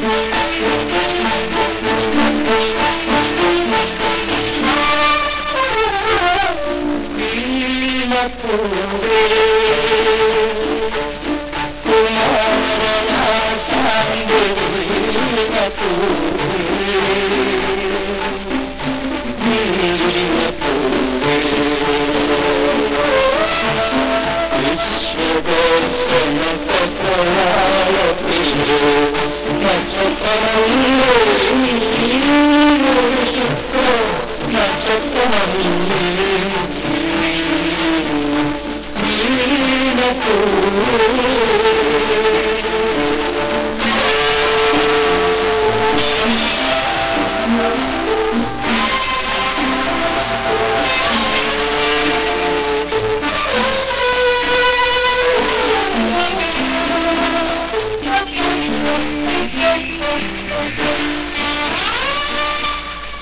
Oh, Oh,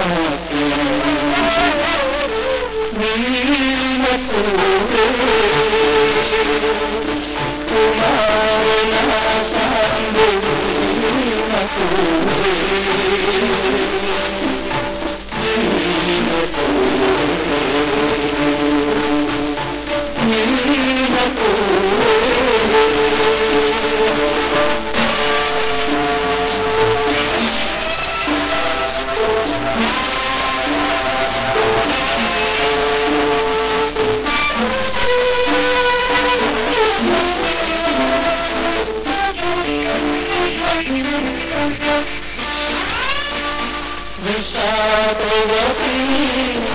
Thank you. This shadow the be